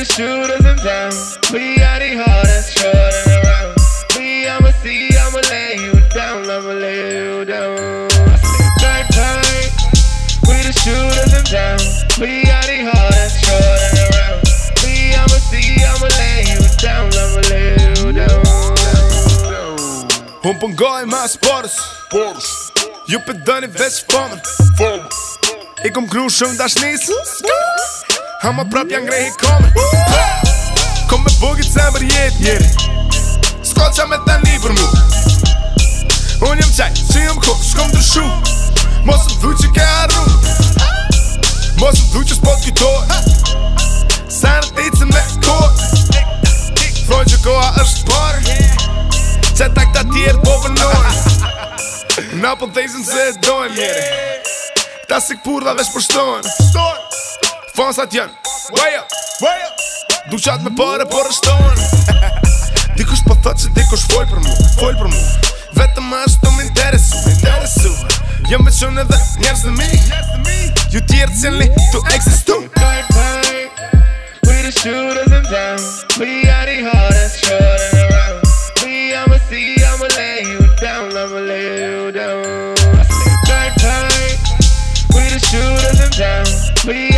the shooters in town. We are the hardest shorting around. We, I'ma see, I'ma lay you down, I'ma lay you down. I sleep We the shooters in town. We are the hardest shorting around. We, I'ma see, I'ma lay you down, I'ma lay you down. Он пангой ма спорус Спорус Ju për dëni veç fëmën Fëmën I kom kru shumë dashnisë Skërë Hama prap janë grehi kome Kom me bugit se mër jet njeri Skoll qa me të një për mu Unë jëm qaj, që jëm ku, shkom të shu Mos më dhuj që ke arru Mos më dhuj që s'po t'kytoj Sa në ti që me kod Thoj që koha është par Që ta këta tjerë po vënoj Na po se dojnë njeri Ta si këpur dhe vesh për shtojnë fansat jenë Way up, way me pare po rështon Dikush po thot që dikush foj për mu, foj për mu Vetëm ma është të m'interesu, m'interesu Jëm jo me qënë edhe njerës në mi Ju tjerë cilni të eksistu We the shooters in town We are the hardest shot in the round We, I'ma see, I'ma lay you down I'ma lay you down We the shooters in town We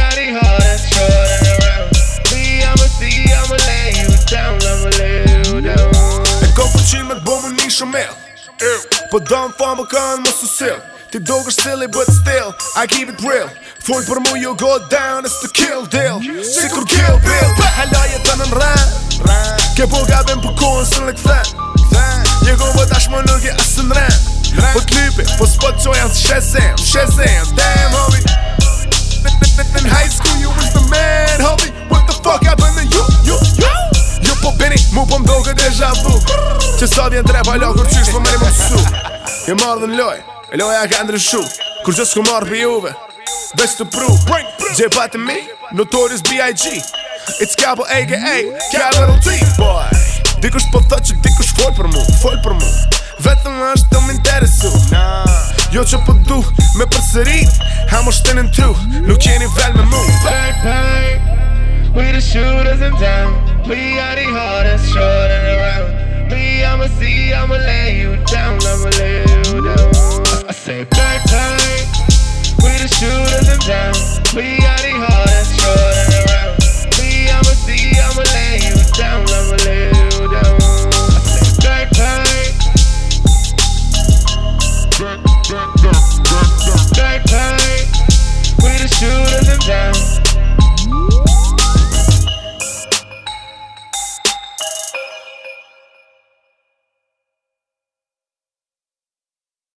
Përdojnë po fa më kënë më susillë Ti do kërë silly but still, I keep it real Full për mu ju go down, it's the kill deal Si kur kill bill Halaj e tanë në rrën Këpo gaben për kohën sën lëkë flën Një guvët ashmo nuk e asë në rrën Për po klipe, për po spot që janë së shesim, shesim Damn homie, m m m Sa vjen tre pa lakur qysh për po meri më su Je marrë dhe në loj, e loja ka ndryshu Kur gjës ku marrë për juve, best to prove Gje pati mi, notorious B.I.G It's Cabo A.K.A. Kabo T Boy, dikush po thot që dikush fol për mu, fol për mu Vetëm është të m'interesu Jo që po du me përsërit Ha më shtenin ty, nuk keni vel me mu Hey, hey, we the shooters in town We are the hardest shorting around I'ma see, I'ma lay you down, I'ma lay you down. I, say, back, back, we the shooters and down. We are.